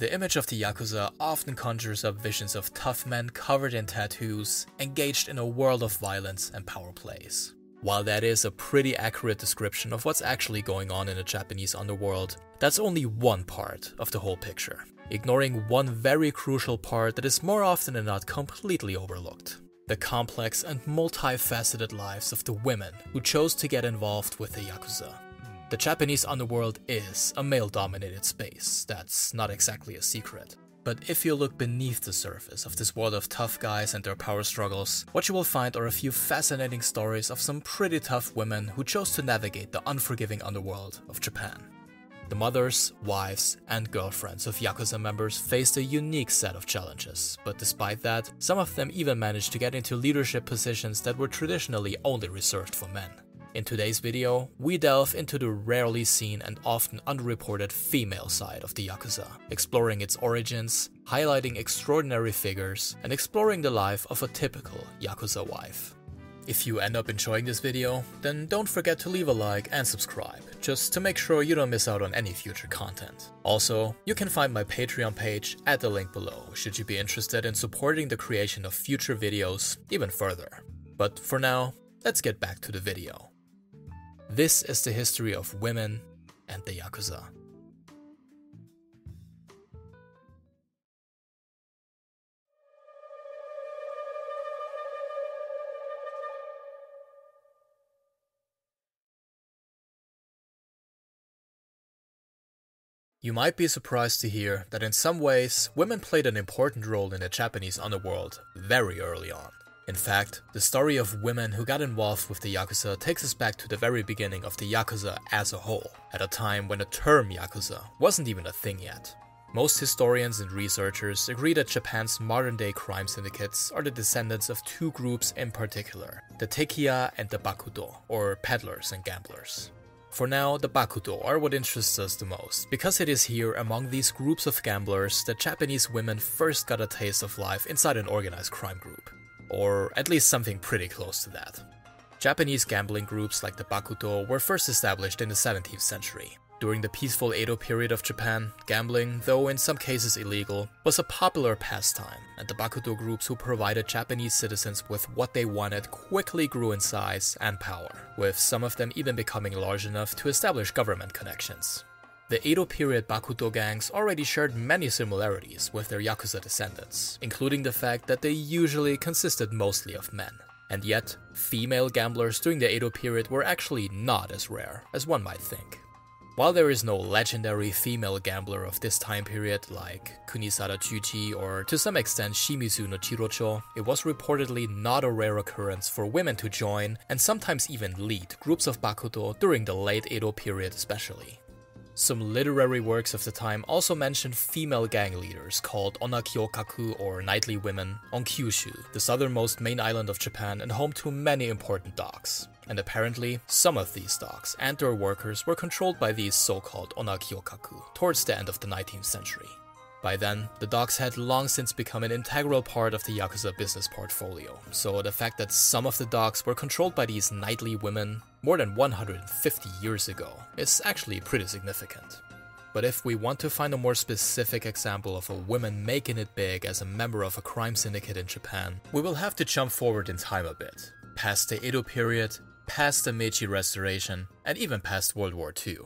The image of the Yakuza often conjures up visions of tough men covered in tattoos, engaged in a world of violence and power plays. While that is a pretty accurate description of what's actually going on in the Japanese underworld, that's only one part of the whole picture, ignoring one very crucial part that is more often than not completely overlooked the complex and multifaceted lives of the women who chose to get involved with the Yakuza. The Japanese underworld is a male dominated space, that's not exactly a secret. But if you look beneath the surface of this world of tough guys and their power struggles, what you will find are a few fascinating stories of some pretty tough women who chose to navigate the unforgiving underworld of Japan. The mothers, wives, and girlfriends of Yakuza members faced a unique set of challenges, but despite that, some of them even managed to get into leadership positions that were traditionally only reserved for men. In today's video, we delve into the rarely seen and often underreported female side of the Yakuza, exploring its origins, highlighting extraordinary figures, and exploring the life of a typical Yakuza wife. If you end up enjoying this video, then don't forget to leave a like and subscribe, just to make sure you don't miss out on any future content. Also, you can find my Patreon page at the link below should you be interested in supporting the creation of future videos even further. But for now, let's get back to the video. This is the history of women and the Yakuza. You might be surprised to hear that in some ways, women played an important role in the Japanese underworld very early on. In fact, the story of women who got involved with the Yakuza takes us back to the very beginning of the Yakuza as a whole, at a time when the term Yakuza wasn't even a thing yet. Most historians and researchers agree that Japan's modern day crime syndicates are the descendants of two groups in particular the Tekiya and the Bakuto, or peddlers and gamblers. For now, the Bakuto are what interests us the most, because it is here among these groups of gamblers that Japanese women first got a taste of life inside an organized crime group. Or at least something pretty close to that. Japanese gambling groups like the Bakuto were first established in the 17th century. During the peaceful Edo period of Japan, gambling, though in some cases illegal, was a popular pastime, and the Bakuto groups who provided Japanese citizens with what they wanted quickly grew in size and power, with some of them even becoming large enough to establish government connections. The Edo period Bakuto gangs already shared many similarities with their Yakuza descendants, including the fact that they usually consisted mostly of men. And yet, female gamblers during the Edo period were actually not as rare as one might think. While there is no legendary female gambler of this time period like Kunisada Chuji or to some extent Shimizu no Jirocho, it was reportedly not a rare occurrence for women to join and sometimes even lead groups of Bakuto during the late Edo period especially. Some literary works of the time also mention female gang leaders called Onakyokaku or Knightly Women on Kyushu, the southernmost main island of Japan and home to many important docks. And apparently, some of these docks and their workers were controlled by these so called Onakyokaku towards the end of the 19th century. By then, the docks had long since become an integral part of the Yakuza business portfolio, so the fact that some of the docks were controlled by these knightly women more than 150 years ago is actually pretty significant. But if we want to find a more specific example of a woman making it big as a member of a crime syndicate in Japan, we will have to jump forward in time a bit, past the Edo period, past the Meiji Restoration, and even past World War II.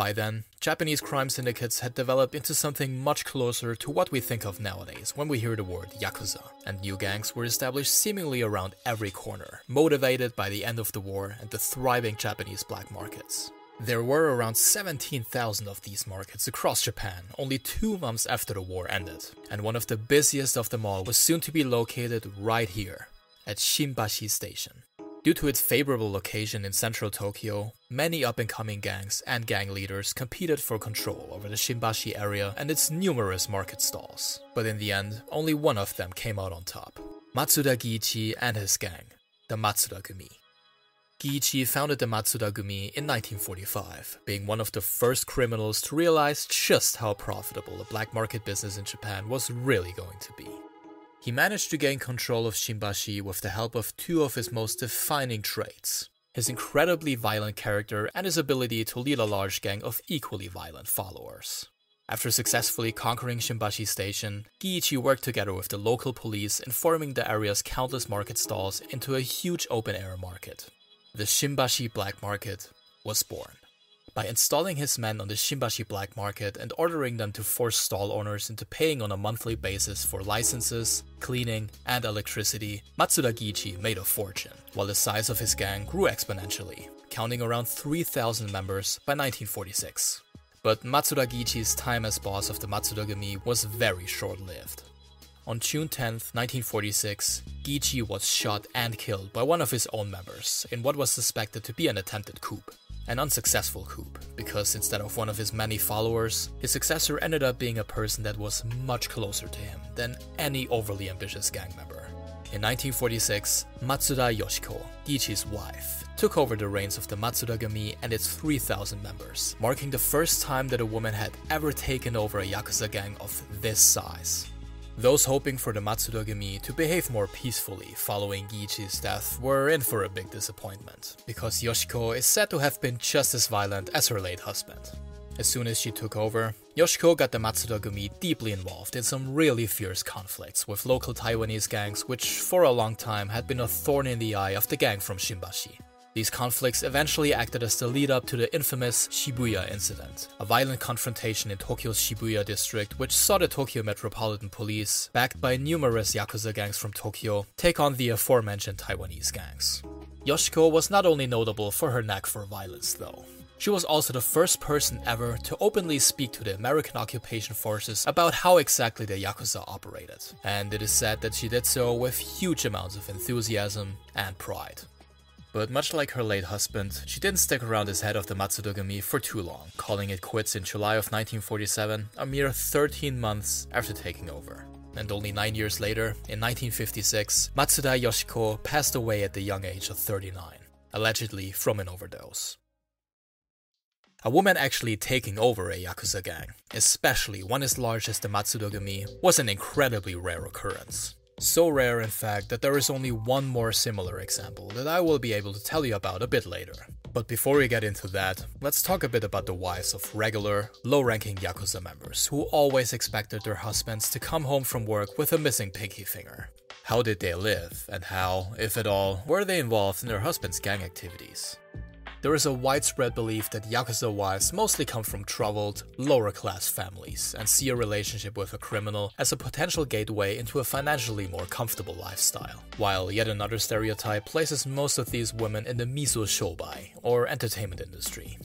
By then, Japanese crime syndicates had developed into something much closer to what we think of nowadays when we hear the word Yakuza, and new gangs were established seemingly around every corner, motivated by the end of the war and the thriving Japanese black markets. There were around 17,000 of these markets across Japan only two months after the war ended, and one of the busiest of them all was soon to be located right here, at Shimbashi Station. Due to its favorable location in central Tokyo, many up and coming gangs and gang leaders competed for control over the Shimbashi area and its numerous market stalls. But in the end, only one of them came out on top Matsuda Giichi and his gang, the Matsuda Gumi. Giichi founded the Matsuda Gumi in 1945, being one of the first criminals to realize just how profitable the black market business in Japan was really going to be. He managed to gain control of Shimbashi with the help of two of his most defining traits his incredibly violent character and his ability to lead a large gang of equally violent followers. After successfully conquering Shimbashi Station, Giichi worked together with the local police in forming the area's countless market stalls into a huge open air market. The Shimbashi Black Market was born. By installing his men on the Shimbashi black market and ordering them to force stall owners into paying on a monthly basis for licenses, cleaning, and electricity, Matsuda Giichi made a fortune, while the size of his gang grew exponentially, counting around 3,000 members by 1946. But Matsuda Giichi's time as boss of the Matsuda Gumi was very short lived. On June 10, 1946, Giichi was shot and killed by one of his own members in what was suspected to be an attempted coup an unsuccessful coup, because instead of one of his many followers, his successor ended up being a person that was much closer to him than any overly ambitious gang member. In 1946, Matsuda Yoshiko, Giichi's wife, took over the reins of the Matsuda Gumi and its 3,000 members, marking the first time that a woman had ever taken over a Yakuza gang of this size. Those hoping for the Matsuda Gumi to behave more peacefully following Giichi's death were in for a big disappointment, because Yoshiko is said to have been just as violent as her late husband. As soon as she took over, Yoshiko got the Matsuda Gumi deeply involved in some really fierce conflicts with local Taiwanese gangs, which for a long time had been a thorn in the eye of the gang from Shimbashi. These conflicts eventually acted as the lead up to the infamous Shibuya incident, a violent confrontation in Tokyo's Shibuya district which saw the Tokyo Metropolitan Police, backed by numerous Yakuza gangs from Tokyo, take on the aforementioned Taiwanese gangs. Yoshiko was not only notable for her knack for violence, though. She was also the first person ever to openly speak to the American occupation forces about how exactly the Yakuza operated, and it is said that she did so with huge amounts of enthusiasm and pride. But much like her late husband, she didn't stick around as head of the Matsuda Gumi for too long, calling it quits in July of 1947, a mere 13 months after taking over. And only 9 years later, in 1956, Matsuda Yoshiko passed away at the young age of 39, allegedly from an overdose. A woman actually taking over a Yakuza gang, especially one as large as the Matsuda Gumi, was an incredibly rare occurrence. So rare, in fact, that there is only one more similar example that I will be able to tell you about a bit later. But before we get into that, let's talk a bit about the wives of regular, low ranking Yakuza members who always expected their husbands to come home from work with a missing pinky finger. How did they live, and how, if at all, were they involved in their husband's gang activities? There is a widespread belief that Yakuza wives mostly come from troubled, lower class families and see a relationship with a criminal as a potential gateway into a financially more comfortable lifestyle. While yet another stereotype places most of these women in the mizu shobai, or entertainment industry.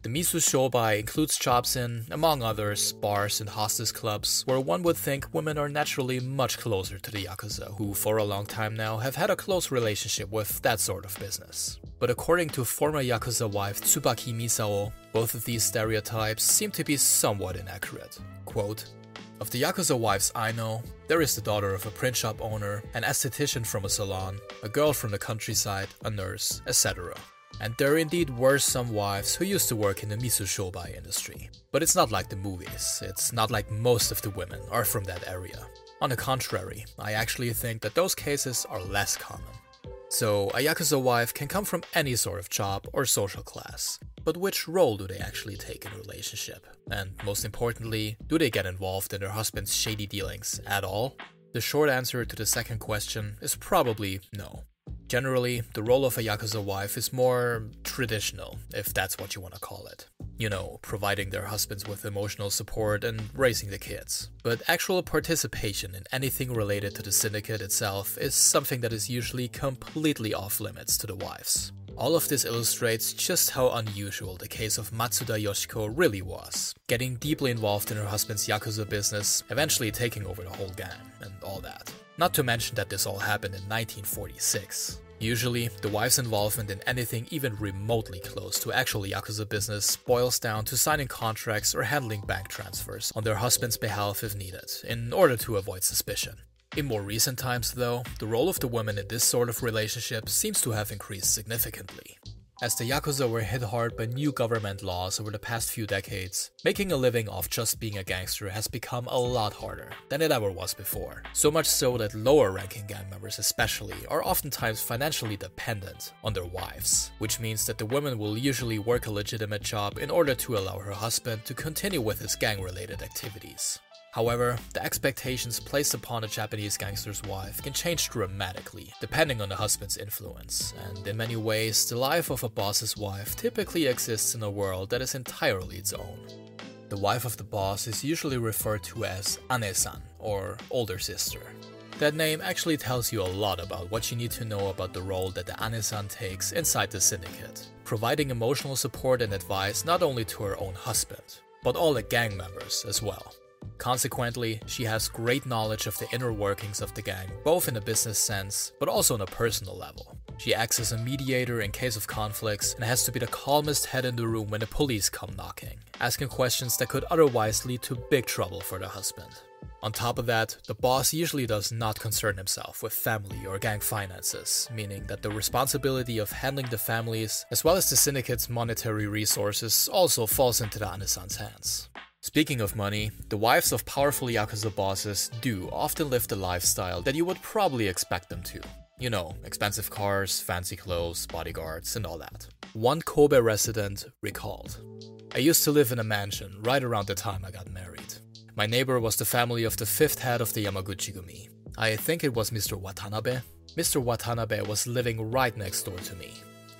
The Mizu Shobai includes jobs in, among others, bars and hostess clubs, where one would think women are naturally much closer to the Yakuza, who for a long time now have had a close relationship with that sort of business. But according to former Yakuza wife Tsubaki Misao, both of these stereotypes seem to be somewhat inaccurate. Quote, of the Yakuza wives I know, there is the daughter of a print shop owner, an esthetician from a salon, a girl from the countryside, a nurse, etc. And there indeed were some wives who used to work in the mizu shobai industry. But it's not like the movies, it's not like most of the women are from that area. On the contrary, I actually think that those cases are less common. So, a Yakuza wife can come from any sort of job or social class. But which role do they actually take in a relationship? And most importantly, do they get involved in their husband's shady dealings at all? The short answer to the second question is probably no. Generally, the role of a Yakuza wife is more traditional, if that's what you want to call it. You know, providing their husbands with emotional support and raising the kids. But actual participation in anything related to the syndicate itself is something that is usually completely off limits to the wives. All of this illustrates just how unusual the case of Matsuda Yoshiko really was, getting deeply involved in her husband's Yakuza business, eventually taking over the whole gang, and all that. Not to mention that this all happened in 1946. Usually, the wife's involvement in anything even remotely close to actual Yakuza business boils down to signing contracts or handling bank transfers on their husband's behalf if needed, in order to avoid suspicion. In more recent times, though, the role of the woman in this sort of relationship seems to have increased significantly. As the Yakuza were hit hard by new government laws over the past few decades, making a living off just being a gangster has become a lot harder than it ever was before. So much so that lower ranking gang members, especially, are oftentimes financially dependent on their wives, which means that the woman will usually work a legitimate job in order to allow her husband to continue with his gang related activities. However, the expectations placed upon a Japanese gangster's wife can change dramatically, depending on the husband's influence, and in many ways, the life of a boss's wife typically exists in a world that is entirely its own. The wife of the boss is usually referred to as Anesan, or older sister. That name actually tells you a lot about what you need to know about the role that the Anesan takes inside the syndicate, providing emotional support and advice not only to her own husband, but all the gang members as well. Consequently, she has great knowledge of the inner workings of the gang, both in a business sense, but also on a personal level. She acts as a mediator in case of conflicts and has to be the calmest head in the room when the police come knocking, asking questions that could otherwise lead to big trouble for the husband. On top of that, the boss usually does not concern himself with family or gang finances, meaning that the responsibility of handling the families, as well as the syndicate's monetary resources, also falls into the Anesan's hands. Speaking of money, the wives of powerful Yakuza bosses do often live the lifestyle that you would probably expect them to. You know, expensive cars, fancy clothes, bodyguards, and all that. One Kobe resident recalled I used to live in a mansion right around the time I got married. My neighbor was the family of the fifth head of the Yamaguchi Gumi. I think it was Mr. Watanabe. Mr. Watanabe was living right next door to me.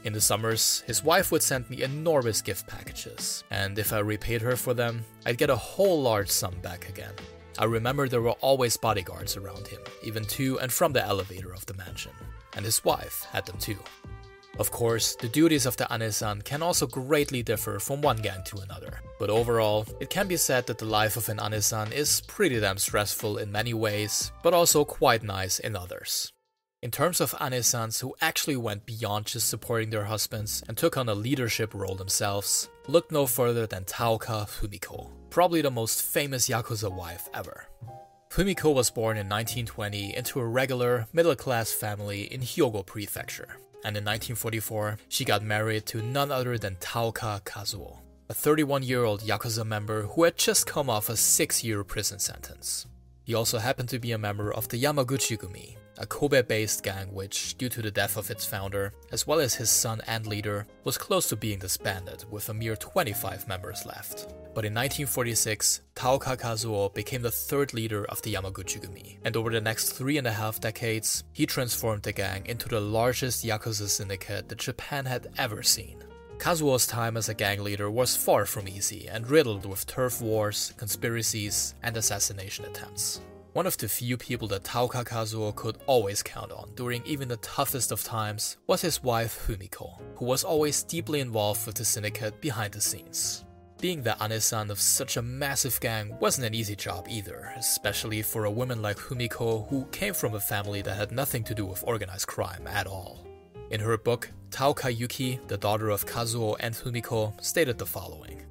In the summers, his wife would send me enormous gift packages, and if I repaid her for them, I'd get a whole large sum back again. I remember there were always bodyguards around him, even to and from the elevator of the mansion, and his wife had them too. Of course, the duties of the Anesan can also greatly differ from one gang to another, but overall, it can be said that the life of an Anesan is pretty damn stressful in many ways, but also quite nice in others. In terms of anesans who actually went beyond just supporting their husbands and took on a leadership role themselves, look no further than Taoka Fumiko, probably the most famous Yakuza wife ever. Fumiko was born in 1920 into a regular, middle class family in Hyogo Prefecture, and in 1944 she got married to none other than Taoka Kazuo, a 31 year old Yakuza member who had just come off a 6 year prison sentence. He also happened to be a member of the Yamaguchi Gumi, a Kobe based gang which, due to the death of its founder, as well as his son and leader, was close to being disbanded with a mere 25 members left. But in 1946, Taoka Kazuo became the third leader of the Yamaguchi Gumi, and over the next three and a half decades, he transformed the gang into the largest Yakuza syndicate that Japan had ever seen. Kazuo's time as a gang leader was far from easy and riddled with turf wars, conspiracies, and assassination attempts. One of the few people that Taoka Kazuo could always count on during even the toughest of times was his wife Fumiko, who was always deeply involved with the syndicate behind the scenes. Being the anesan of such a massive gang wasn't an easy job either, especially for a woman like Fumiko who came from a family that had nothing to do with organized crime at all. In her book, Taoka Yuki, the daughter of Kazuo and Fumiko, stated the following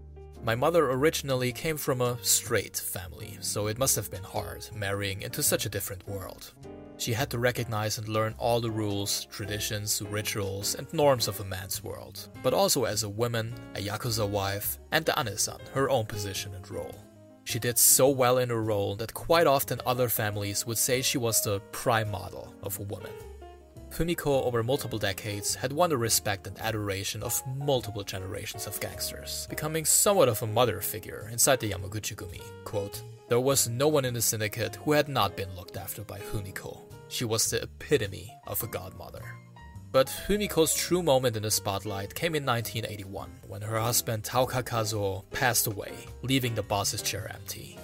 My mother originally came from a straight family, so it must have been hard marrying into such a different world. She had to recognize and learn all the rules, traditions, rituals, and norms of a man's world, but also as a woman, a Yakuza wife, and the Anesan, her own position and role. She did so well in her role that quite often other families would say she was the prime model of a woman. Fumiko, over multiple decades, had won the respect and adoration of multiple generations of gangsters, becoming somewhat of a mother figure inside the Yamaguchi Gumi. Quote, there was no one in the syndicate who had not been looked after by Fumiko. She was the epitome of a godmother. But Fumiko's true moment in the spotlight came in 1981, when her husband Taoka Kazuo passed away, leaving the boss's chair empty.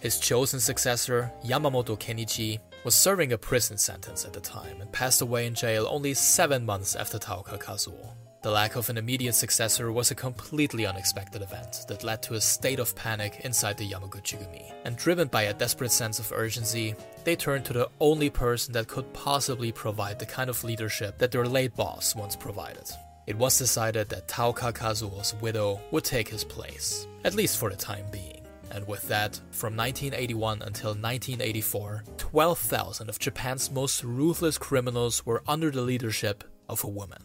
His chosen successor, Yamamoto Kenichi, was serving a prison sentence at the time and passed away in jail only seven months after Taoka Kazuo. The lack of an immediate successor was a completely unexpected event that led to a state of panic inside the Yamaguchi-gumi. And driven by a desperate sense of urgency, they turned to the only person that could possibly provide the kind of leadership that their late boss once provided. It was decided that Taoka Kazuo's widow would take his place, at least for the time being. And with that, from 1981 until 1984, 12,000 of Japan's most ruthless criminals were under the leadership of a woman.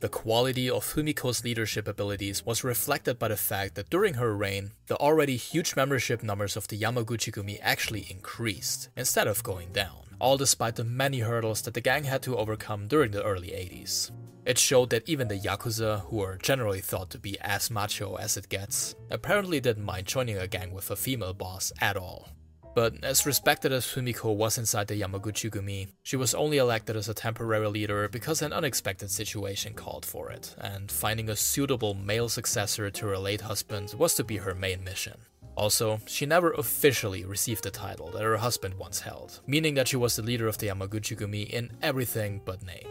The quality of Fumiko's leadership abilities was reflected by the fact that during her reign, the already huge membership numbers of the Yamaguchi-gumi actually increased, instead of going down, all despite the many hurdles that the gang had to overcome during the early 80s. It showed that even the Yakuza, who are generally thought to be as macho as it gets, apparently didn't mind joining a gang with a female boss at all. But as respected as Fumiko was inside the Yamaguchi-gumi, she was only elected as a temporary leader because an unexpected situation called for it, and finding a suitable male successor to her late husband was to be her main mission. Also, she never officially received the title that her husband once held, meaning that she was the leader of the Yamaguchi-gumi in everything but name.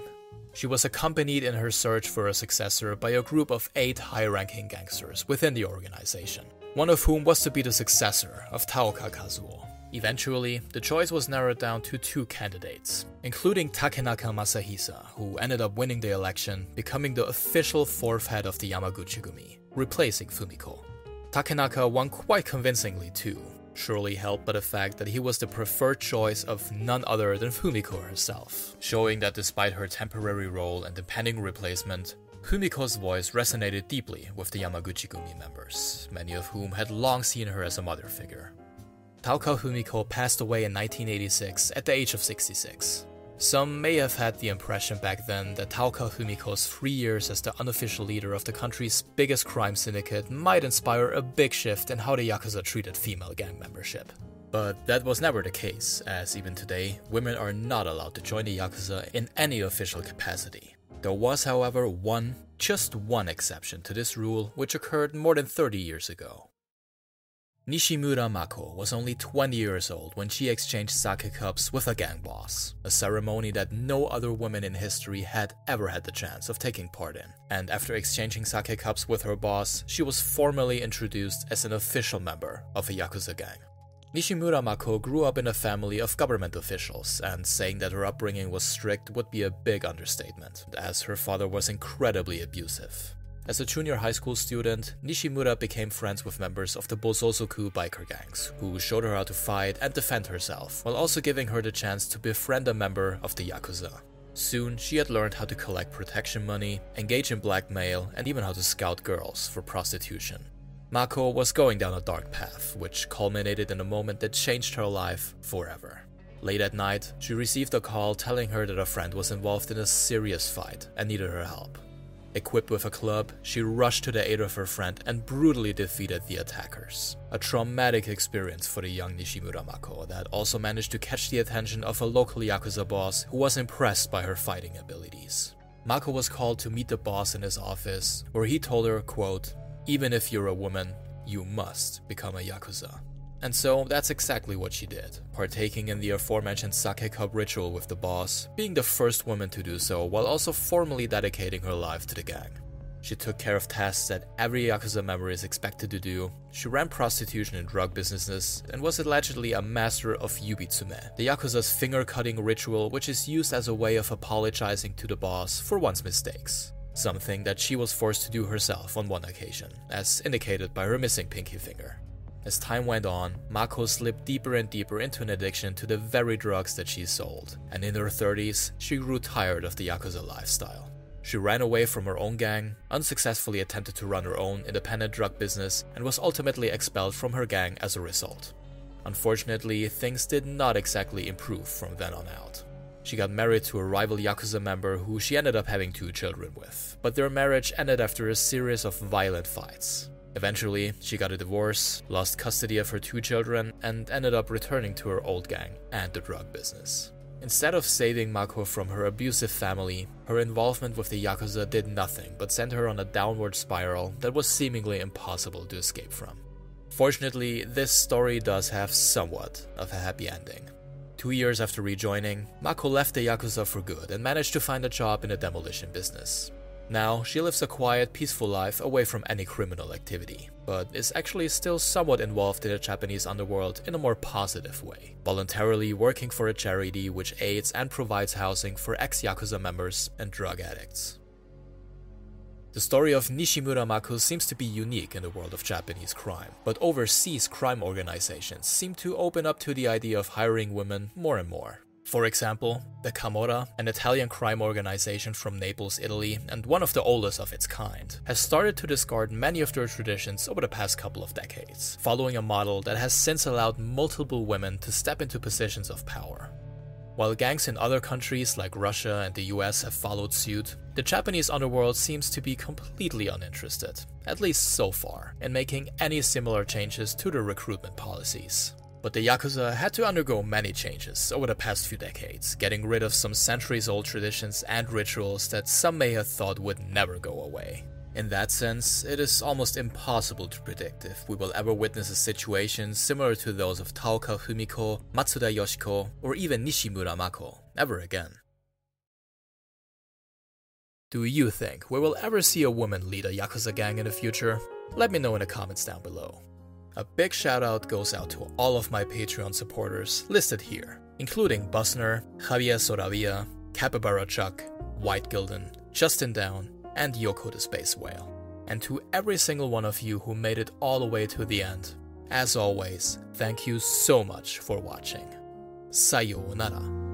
She was accompanied in her search for a successor by a group of eight high ranking gangsters within the organization, one of whom was to be the successor of Taoka Kazuo. Eventually, the choice was narrowed down to two candidates, including Takenaka Masahisa, who ended up winning the election, becoming the official fourth head of the Yamaguchi-gumi, replacing Fumiko. Takenaka won quite convincingly too, surely helped by the fact that he was the preferred choice of none other than Fumiko herself, showing that despite her temporary role and pending replacement, Fumiko's voice resonated deeply with the Yamaguchi-gumi members, many of whom had long seen her as a mother figure. Taoka Fumiko passed away in 1986 at the age of 66. Some may have had the impression back then that Taoka Fumiko's three years as the unofficial leader of the country's biggest crime syndicate might inspire a big shift in how the Yakuza treated female gang membership. But that was never the case, as even today, women are not allowed to join the Yakuza in any official capacity. There was, however, one, just one exception to this rule, which occurred more than 30 years ago. Nishimura Mako was only 20 years old when she exchanged sake cups with a gang boss, a ceremony that no other woman in history had ever had the chance of taking part in. And after exchanging sake cups with her boss, she was formally introduced as an official member of a Yakuza gang. Nishimura Mako grew up in a family of government officials, and saying that her upbringing was strict would be a big understatement, as her father was incredibly abusive. As a junior high school student, Nishimura became friends with members of the Bosozoku biker gangs, who showed her how to fight and defend herself, while also giving her the chance to befriend a member of the Yakuza. Soon, she had learned how to collect protection money, engage in blackmail, and even how to scout girls for prostitution. Mako was going down a dark path, which culminated in a moment that changed her life forever. Late at night, she received a call telling her that a friend was involved in a serious fight and needed her help. Equipped with a club, she rushed to the aid of her friend and brutally defeated the attackers. A traumatic experience for the young Nishimura Mako that also managed to catch the attention of a local Yakuza boss who was impressed by her fighting abilities. Mako was called to meet the boss in his office, where he told her, quote, Even if you're a woman, you must become a Yakuza. And so that's exactly what she did, partaking in the aforementioned sake cup ritual with the boss, being the first woman to do so while also formally dedicating her life to the gang. She took care of tasks that every Yakuza member is expected to do. She ran prostitution and drug businesses, and was allegedly a master of yubitsume, the Yakuza's finger cutting ritual, which is used as a way of apologizing to the boss for one's mistakes. Something that she was forced to do herself on one occasion, as indicated by her missing pinky finger. As time went on, Mako slipped deeper and deeper into an addiction to the very drugs that she sold, and in her 30s, she grew tired of the Yakuza lifestyle. She ran away from her own gang, unsuccessfully attempted to run her own independent drug business, and was ultimately expelled from her gang as a result. Unfortunately, things did not exactly improve from then on out. She got married to a rival Yakuza member who she ended up having two children with, but their marriage ended after a series of violent fights. Eventually, she got a divorce, lost custody of her two children, and ended up returning to her old gang and the drug business. Instead of saving Mako from her abusive family, her involvement with the Yakuza did nothing but send her on a downward spiral that was seemingly impossible to escape from. Fortunately, this story does have somewhat of a happy ending. Two years after rejoining, Mako left the Yakuza for good and managed to find a job in the demolition business. Now, she lives a quiet, peaceful life away from any criminal activity, but is actually still somewhat involved in the Japanese underworld in a more positive way, voluntarily working for a charity which aids and provides housing for ex Yakuza members and drug addicts. The story of Nishimura Mako seems to be unique in the world of Japanese crime, but overseas crime organizations seem to open up to the idea of hiring women more and more. For example, the Camorra, an Italian crime organization from Naples, Italy, and one of the oldest of its kind, has started to discard many of their traditions over the past couple of decades, following a model that has since allowed multiple women to step into positions of power. While gangs in other countries like Russia and the US have followed suit, the Japanese underworld seems to be completely uninterested, at least so far, in making any similar changes to their recruitment policies. But the Yakuza had to undergo many changes over the past few decades, getting rid of some centuries old traditions and rituals that some may have thought would never go away. In that sense, it is almost impossible to predict if we will ever witness a situation similar to those of Taoka Fumiko, Matsuda Yoshiko, or even Nishimura Mako ever again. Do you think we will ever see a woman lead a Yakuza gang in the future? Let me know in the comments down below. A big shout out goes out to all of my Patreon supporters listed here, including Busner, Javier Soravia, Capybara Chuck, White Gilden, Justin Down, and Yoko the Space Whale. And to every single one of you who made it all the way to the end, as always, thank you so much for watching. Sayonara.